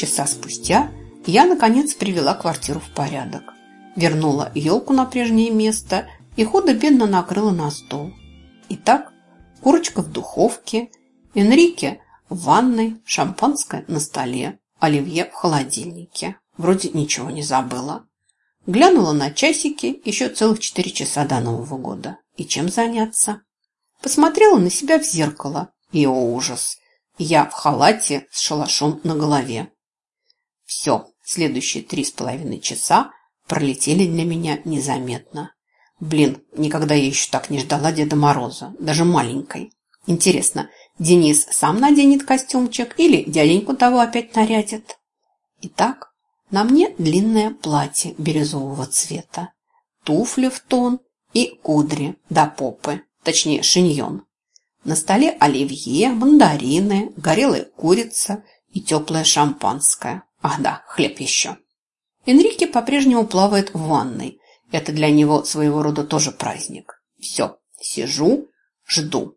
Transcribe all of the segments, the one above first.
Часа спустя я, наконец, привела квартиру в порядок. Вернула елку на прежнее место и худо-бедно накрыла на стол. Итак, курочка в духовке, Энрике в ванной, шампанское на столе, оливье в холодильнике. Вроде ничего не забыла. Глянула на часики, еще целых четыре часа до Нового года. И чем заняться? Посмотрела на себя в зеркало. И, о ужас, я в халате с шалашом на голове. Все, следующие три с половиной часа пролетели для меня незаметно. Блин, никогда я еще так не ждала Деда Мороза, даже маленькой. Интересно, Денис сам наденет костюмчик или дяденьку того опять нарядит? Итак, на мне длинное платье бирюзового цвета, туфли в тон и кудри до попы, точнее шиньон. На столе оливье, мандарины, горелая курица и теплое шампанское. Ах да, хлеб еще. Энрике по-прежнему плавает в ванной. Это для него своего рода тоже праздник. Все, сижу, жду,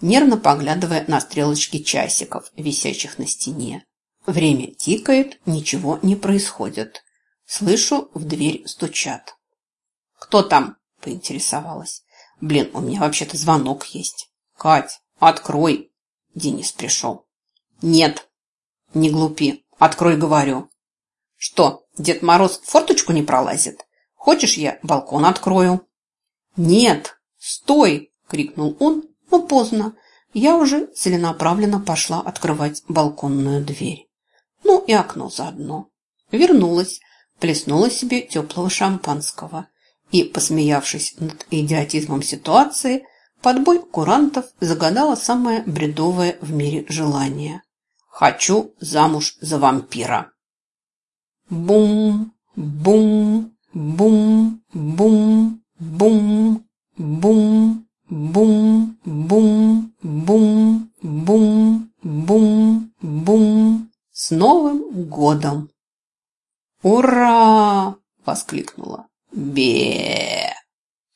нервно поглядывая на стрелочки часиков, висящих на стене. Время тикает, ничего не происходит. Слышу, в дверь стучат. «Кто там?» – поинтересовалась. «Блин, у меня вообще-то звонок есть». «Кать, открой!» Денис пришел. «Нет!» «Не глупи. Открой, говорю». «Что, Дед Мороз форточку не пролазит? Хочешь, я балкон открою?» «Нет! Стой!» – крикнул он, но поздно. Я уже целенаправленно пошла открывать балконную дверь. Ну и окно заодно. Вернулась, плеснула себе теплого шампанского и, посмеявшись над идиотизмом ситуации, под бой курантов загадала самое бредовое в мире желание. «Хочу замуж за вампира». Бум, бум, бум, бум, бум, бум, бум, бум, бум, бум, бум, бум. С Новым годом! «Ура!» – воскликнула. бе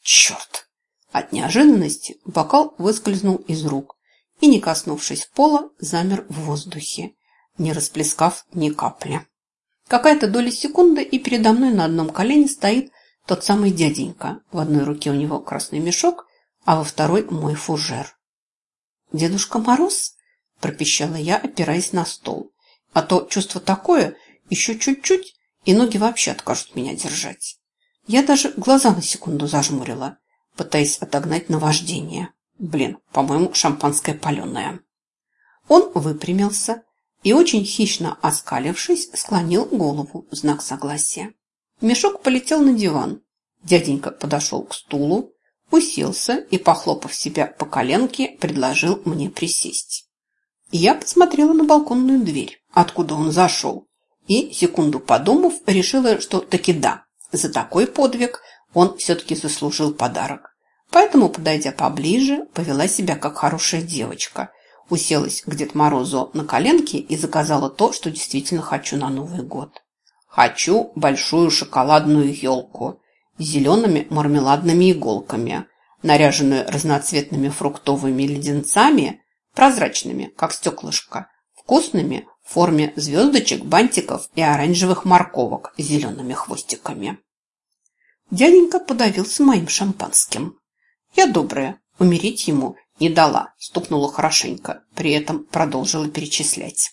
Черт! От неожиданности бокал выскользнул из рук и, не коснувшись пола, замер в воздухе, не расплескав ни капли. Какая-то доля секунды, и передо мной на одном колене стоит тот самый дяденька. В одной руке у него красный мешок, а во второй мой фужер. «Дедушка Мороз?» – пропищала я, опираясь на стол. «А то чувство такое, еще чуть-чуть, и ноги вообще откажут меня держать». Я даже глаза на секунду зажмурила, пытаясь отогнать наваждение. Блин, по-моему, шампанское паленое. Он выпрямился, и, очень хищно оскалившись, склонил голову в знак согласия. Мешок полетел на диван. Дяденька подошел к стулу, уселся и, похлопав себя по коленке, предложил мне присесть. Я посмотрела на балконную дверь, откуда он зашел, и, секунду подумав, решила, что таки да, за такой подвиг он все-таки заслужил подарок. Поэтому, подойдя поближе, повела себя как хорошая девочка – уселась к Дед Морозу на коленке и заказала то, что действительно хочу на Новый год. Хочу большую шоколадную елку с зелеными мармеладными иголками, наряженную разноцветными фруктовыми леденцами, прозрачными, как стеклышко, вкусными в форме звездочек, бантиков и оранжевых морковок с зелеными хвостиками. Дяденька подавился моим шампанским. Я добрая, умереть ему не дала, стукнула хорошенько, при этом продолжила перечислять.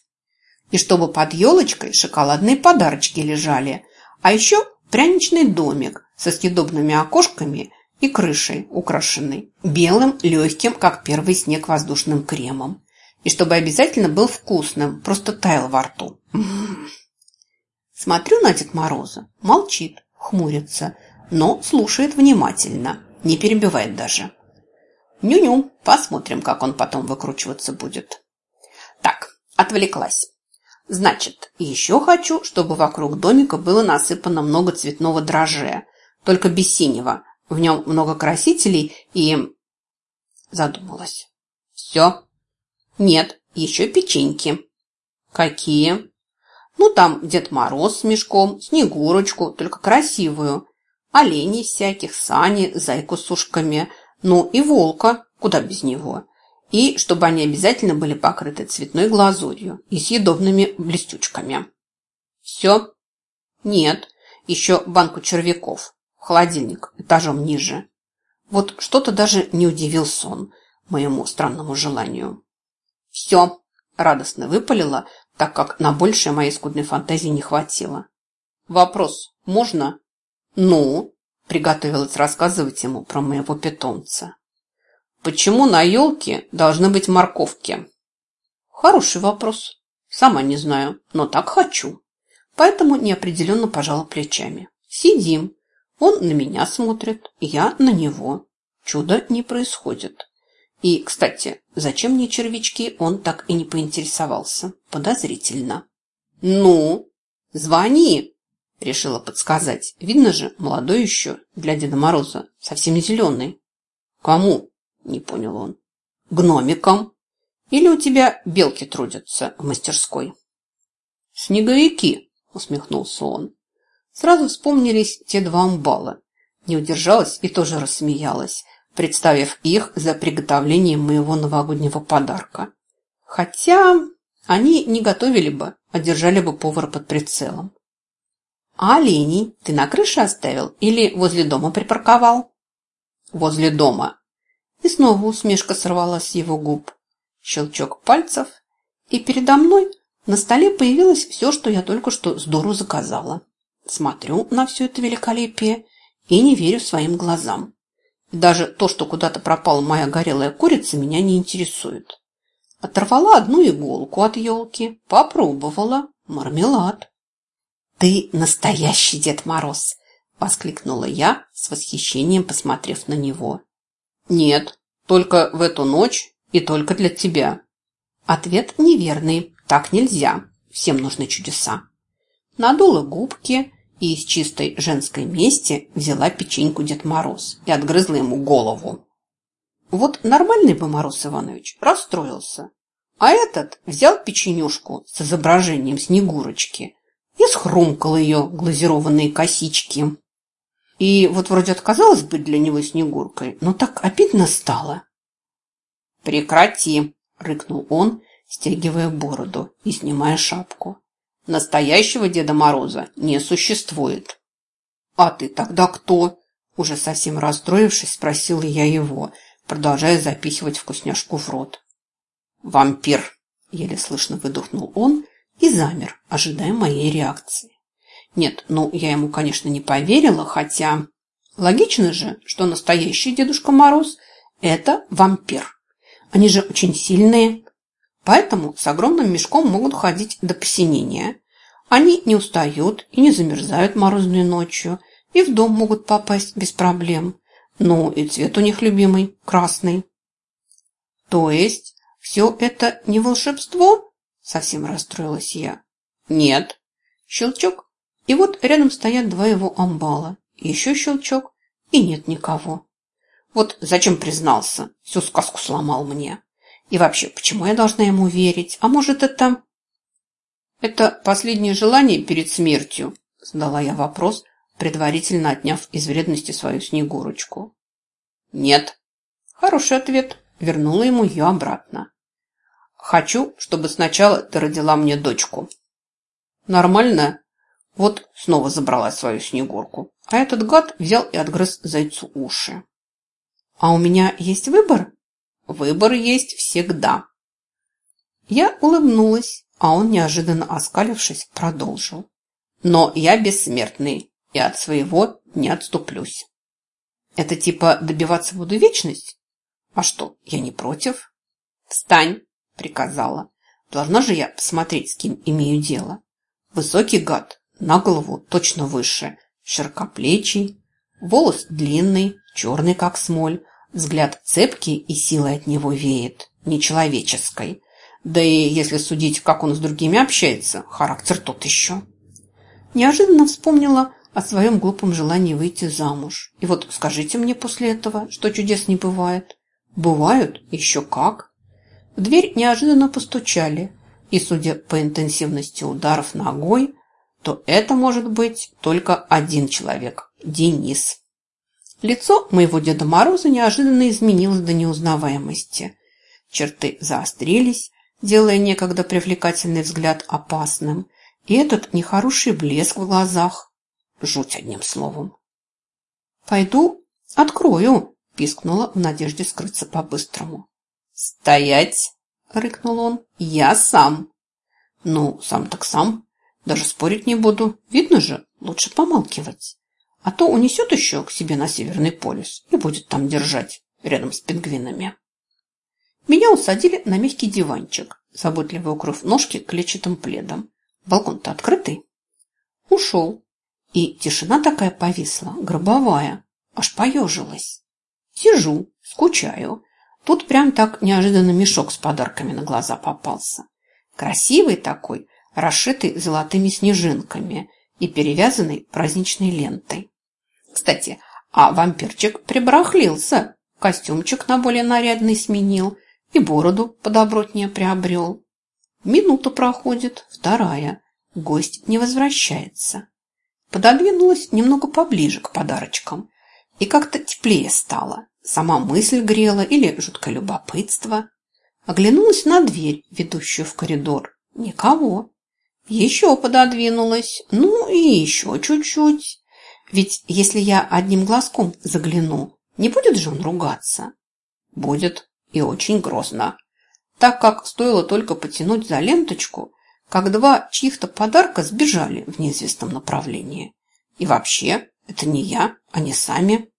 И чтобы под елочкой шоколадные подарочки лежали, а еще пряничный домик со съедобными окошками и крышей, украшенной белым, легким, как первый снег, воздушным кремом. И чтобы обязательно был вкусным, просто таял во рту. Смотрю на Дед Мороза, молчит, хмурится, но слушает внимательно, не перебивает даже. Ню-ню, посмотрим, как он потом выкручиваться будет. Так, отвлеклась. Значит, еще хочу, чтобы вокруг домика было насыпано много цветного дрожжа, только без синего. В нем много красителей и... Задумалась. Все? Нет, еще печеньки. Какие? Ну, там Дед Мороз с мешком, Снегурочку, только красивую. Оленей всяких, сани, зайку с ушками – ну и волка, куда без него. И чтобы они обязательно были покрыты цветной глазурью и съедобными блестючками. Все? Нет, еще банку червяков. Холодильник этажом ниже. Вот что-то даже не удивил сон моему странному желанию. Все, радостно выпалила, так как на большее моей скудной фантазии не хватило. Вопрос можно? Ну, приготовилась рассказывать ему про моего питомца. Почему на елке должны быть морковки? Хороший вопрос. Сама не знаю, но так хочу. Поэтому неопределенно пожала плечами. Сидим. Он на меня смотрит, я на него. Чудо не происходит. И, кстати, зачем мне червячки, он так и не поинтересовался. Подозрительно. «Ну, звони!» – решила подсказать. Видно же, молодой еще, для Деда Мороза, совсем зеленый. «Кому?» – не понял он. «Гномикам. Или у тебя белки трудятся в мастерской?» «Снеговики!» – усмехнулся он. Сразу вспомнились те два амбала. Не удержалась и тоже рассмеялась, представив их за приготовлением моего новогоднего подарка. Хотя они не готовили бы, а держали бы повара под прицелом. «А оленей ты на крыше оставил или возле дома припарковал?» «Возле дома». И снова усмешка сорвалась с его губ. Щелчок пальцев, и передо мной на столе появилось все, что я только что дуру заказала. Смотрю на все это великолепие и не верю своим глазам. Даже то, что куда-то пропала моя горелая курица, меня не интересует. Оторвала одну иголку от елки, попробовала. Мармелад. «Ты настоящий Дед Мороз!» – воскликнула я, с восхищением посмотрев на него. «Нет, только в эту ночь и только для тебя». Ответ неверный. Так нельзя. Всем нужны чудеса. Надула губки и из чистой женской мести взяла печеньку Дед Мороз и отгрызла ему голову. Вот нормальный бы Мороз Иванович расстроился, а этот взял печенюшку с изображением Снегурочки и схрумкал ее глазированные косички. И вот вроде отказалась быть для него Снегуркой, но так обидно стало. «Прекрати!» – рыкнул он, стягивая бороду и снимая шапку. Настоящего Деда Мороза не существует. «А ты тогда кто?» Уже совсем расстроившись, спросила я его, продолжая запихивать вкусняшку в рот. «Вампир!» – еле слышно выдохнул он и замер, ожидая моей реакции. Нет, ну, я ему, конечно, не поверила, хотя... Логично же, что настоящий Дедушка Мороз – это вампир. Они же очень сильные, Поэтому с огромным мешком могут ходить до посинения. Они не устают и не замерзают морозной ночью, и в дом могут попасть без проблем. Ну и цвет у них любимый – красный. То есть все это не волшебство? Совсем расстроилась я. Нет. Щелчок. И вот рядом стоят два его амбала. Еще щелчок. И нет никого. Вот зачем признался? Всю сказку сломал мне. И вообще, почему я должна ему верить? А может, это... Это последнее желание перед смертью? Задала я вопрос, предварительно отняв из вредности свою Снегурочку. Нет. Хороший ответ. Вернула ему ее обратно. Хочу, чтобы сначала ты родила мне дочку. Нормально? Вот снова забрала свою Снегурку. А этот гад взял и отгрыз зайцу уши. А у меня есть выбор? Выбор есть всегда. Я улыбнулась, а он, неожиданно оскалившись, продолжил. Но я бессмертный и от своего не отступлюсь. Это типа добиваться буду вечность? А что, я не против? Встань, приказала. Должна же я посмотреть, с кем имею дело. Высокий гад, на голову точно выше, широкоплечий, волос длинный, черный как смоль, Взгляд цепкий и силой от него веет, нечеловеческой. Да и если судить, как он с другими общается, характер тот еще. Неожиданно вспомнила о своем глупом желании выйти замуж. И вот скажите мне после этого, что чудес не бывает. Бывают? Еще как. В дверь неожиданно постучали, и, судя по интенсивности ударов ногой, то это может быть только один человек – Денис. Лицо моего Деда Мороза неожиданно изменилось до неузнаваемости. Черты заострились, делая некогда привлекательный взгляд опасным, и этот нехороший блеск в глазах. Жуть одним словом. «Пойду открою», – пискнула в надежде скрыться по-быстрому. «Стоять!» – рыкнул он. «Я сам!» «Ну, сам так сам. Даже спорить не буду. Видно же, лучше помалкивать. А то унесет еще к себе на Северный полюс и будет там держать, рядом с пингвинами». Меня усадили на мягкий диванчик, заботливо укрыв ножки клетчатым пледом. Балкон-то открытый. Ушел. И тишина такая повисла, гробовая. Аж поежилась. Сижу, скучаю. Тут прям так неожиданно мешок с подарками на глаза попался. Красивый такой, расшитый золотыми снежинками и перевязанный праздничной лентой. Кстати, а вампирчик прибрахлился, костюмчик на более нарядный сменил и бороду подобротнее приобрел. Минута проходит, вторая. Гость не возвращается. Пододвинулась немного поближе к подарочкам. И как-то теплее стало. Сама мысль грела или жуткое любопытство. Оглянулась на дверь, ведущую в коридор. Никого. Еще пододвинулась. Ну и еще чуть-чуть. Ведь если я одним глазком загляну, не будет же он ругаться? Будет. И очень грозно так как стоило только потянуть за ленточку, как два чьих-то подарка сбежали в неизвестном направлении. И вообще, это не я, они сами.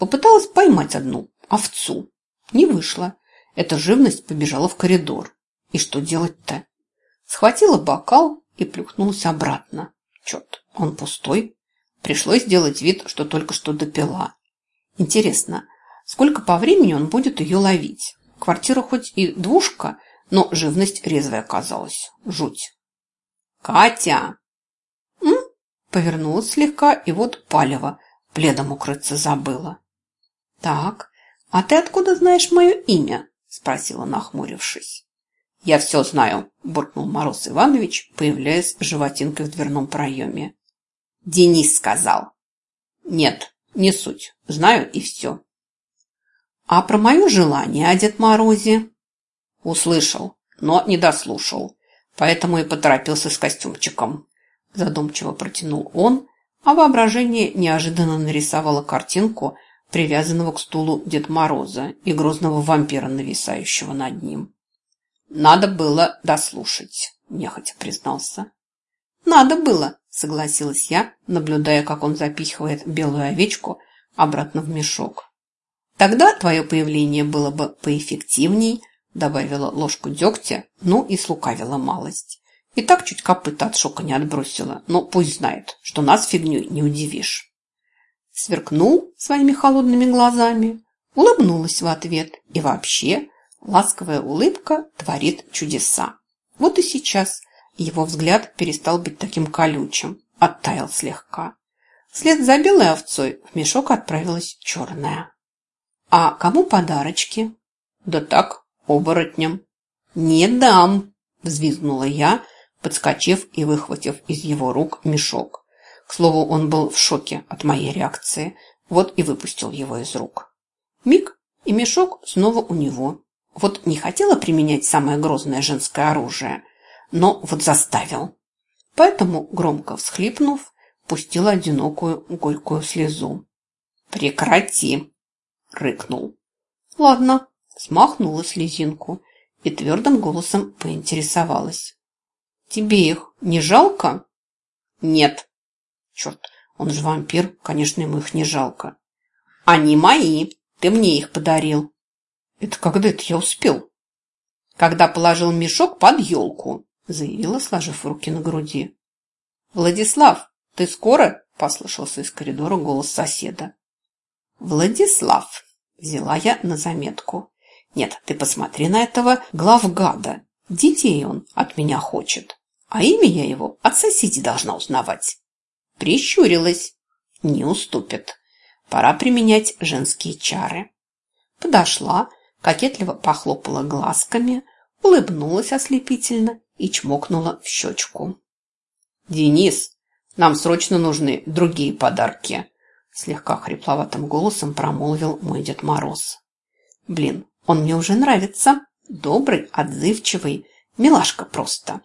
Попыталась поймать одну овцу. Не вышло. Эта живность побежала в коридор. И что делать-то? Схватила бокал и плюхнулась обратно. Черт, он пустой. Пришлось сделать вид, что только что допила. Интересно, сколько по времени он будет ее ловить? Квартира хоть и двушка, но живность резвая оказалась. Жуть. «Катя!» М? Повернулась слегка, и вот палево. Пледом укрыться забыла. «Так, а ты откуда знаешь мое имя?» Спросила, нахмурившись. «Я все знаю», – буркнул Мороз Иванович, появляясь животинкой в дверном проеме. «Денис сказал». «Нет, не суть. Знаю и все. А про мое желание о Дед Морозе? Услышал, но не дослушал, поэтому и поторопился с костюмчиком. Задумчиво протянул он, а воображение неожиданно нарисовало картинку привязанного к стулу Дед Мороза и грозного вампира, нависающего над ним. «Надо было дослушать», – нехотя признался. «Надо было», – согласилась я, наблюдая, как он запихивает белую овечку обратно в мешок. Тогда твое появление было бы поэффективней, добавила ложку дегтя, ну и слукавила малость. И так чуть копыта от шока не отбросила, но пусть знает, что нас фигней не удивишь. Сверкнул своими холодными глазами, улыбнулась в ответ и вообще ласковая улыбка творит чудеса. Вот и сейчас его взгляд перестал быть таким колючим, оттаял слегка. Вслед за белой овцой в мешок отправилась черная. «А кому подарочки?» «Да так, оборотням». «Не дам!» – взвизгнула я, подскочив и выхватив из его рук мешок. К слову, он был в шоке от моей реакции, вот и выпустил его из рук. Миг, и мешок снова у него. Вот не хотела применять самое грозное женское оружие, но вот заставил. Поэтому, громко всхлипнув, пустила одинокую горькую слезу. «Прекрати!» рыкнул. Ладно, смахнула слезинку и твердым голосом поинтересовалась. Тебе их не жалко? Нет. Черт, он же вампир, конечно, ему их не жалко. Они мои, ты мне их подарил. Это когда это я успел? Когда положил мешок под елку, заявила, сложив руки на груди. Владислав, ты скоро? Послышался из коридора голос соседа. Владислав, взяла я на заметку. Нет, ты посмотри на этого главгада. Детей он от меня хочет. А имя я его от соседей должна узнавать. Прищурилась. Не уступит. Пора применять женские чары. Подошла, кокетливо похлопала глазками, улыбнулась ослепительно и чмокнула в щечку. «Денис, нам срочно нужны другие подарки», Слегка хрипловатым голосом промолвил мой Дед Мороз. «Блин, он мне уже нравится!» Добрый, отзывчивый, милашка просто.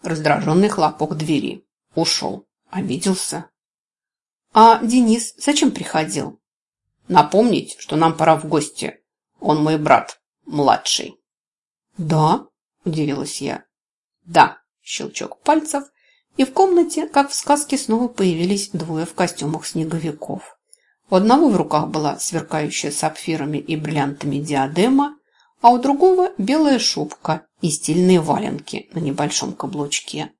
Раздраженный хлопок двери. Ушел. Обиделся. А Денис зачем приходил? Напомнить, что нам пора в гости. Он мой брат, младший. Да? Удивилась я. Да. Щелчок пальцев, и в комнате, как в сказке, снова появились двое в костюмах снеговиков. У одного в руках была сверкающая сапфирами и бриллиантами диадема, а у другого белая шубка и стильные валенки на небольшом каблучке,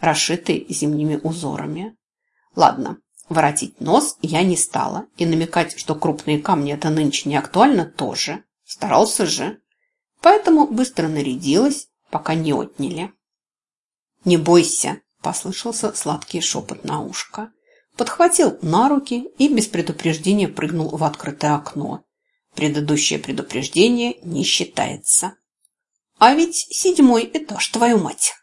расшитые зимними узорами. Ладно, воротить нос я не стала, и намекать, что крупные камни это нынче не актуально, тоже. Старался же. Поэтому быстро нарядилась, пока не отняли. «Не бойся!» – послышался сладкий шепот на ушко. Подхватил на руки и без предупреждения прыгнул в открытое окно. Предыдущее предупреждение не считается. А ведь седьмой этаж, твою мать!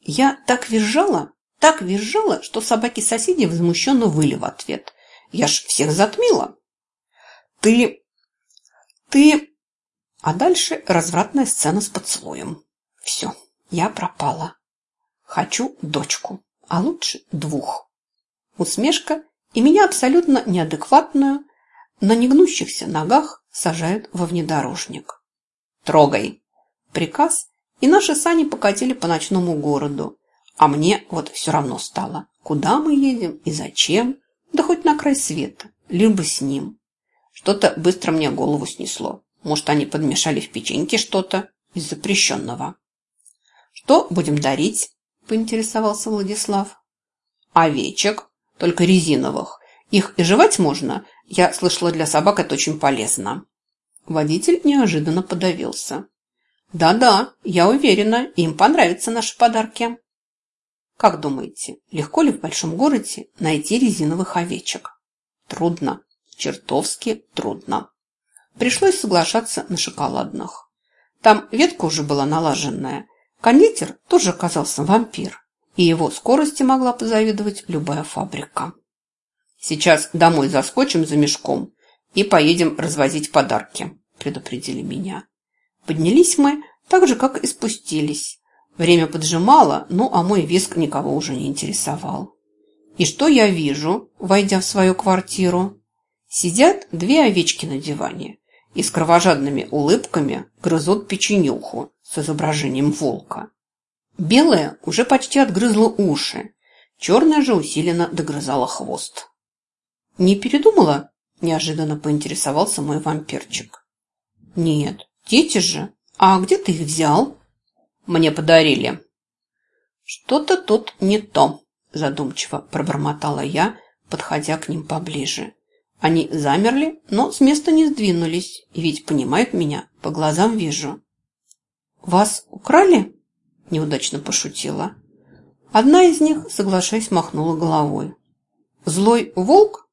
Я так визжала, так визжала, что собаки-соседи возмущенно выли в ответ. Я ж всех затмила. Ты... ты... А дальше развратная сцена с поцелуем. Все, я пропала. Хочу дочку, а лучше двух. Усмешка, и меня абсолютно неадекватную на негнущихся ногах сажают во внедорожник. «Трогай!» Приказ, и наши сани покатили по ночному городу. А мне вот все равно стало, куда мы едем и зачем, да хоть на край света, либо с ним. Что-то быстро мне голову снесло. Может, они подмешали в печеньке что-то из запрещенного. «Что будем дарить?» поинтересовался Владислав. Овечек, только резиновых. Их и жевать можно. Я слышала, для собак это очень полезно. Водитель неожиданно подавился. Да-да, я уверена, им понравятся наши подарки. Как думаете, легко ли в большом городе найти резиновых овечек? Трудно, чертовски трудно. Пришлось соглашаться на шоколадных. Там ветка уже была налаженная, Кондитер тоже оказался вампир, и его скорости могла позавидовать любая фабрика. «Сейчас домой заскочим за мешком и поедем развозить подарки», – предупредили меня. Поднялись мы так же, как и спустились. Время поджимало, ну а мой виск никого уже не интересовал. И что я вижу, войдя в свою квартиру? Сидят две овечки на диване и с кровожадными улыбками грызут печенюху, с изображением волка. Белая уже почти отгрызла уши, черная же усиленно догрызала хвост. «Не передумала?» – неожиданно поинтересовался мой вампирчик. «Нет, дети же. А где ты их взял?» «Мне подарили». «Что-то тут не то», – задумчиво пробормотала я, подходя к ним поближе. Они замерли, но с места не сдвинулись, и ведь понимают меня, по глазам вижу. «Вас украли?» – неудачно пошутила. Одна из них, соглашаясь, махнула головой. «Злой волк?»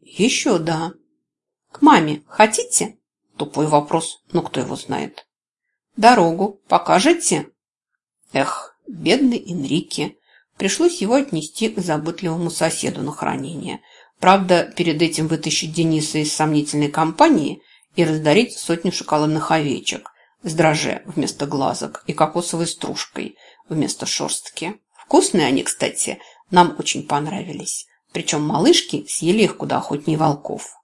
«Еще да». «К маме хотите?» Тупой вопрос, но кто его знает. «Дорогу покажете?» Эх, бедный Энрике. Пришлось его отнести к заботливому соседу на хранение. Правда, перед этим вытащить Дениса из сомнительной компании и раздарить сотню шоколадных овечек – с дрожже вместо глазок и кокосовой стружкой вместо шерстки. Вкусные они, кстати, нам очень понравились. Причем малышки съели их куда охотнее волков.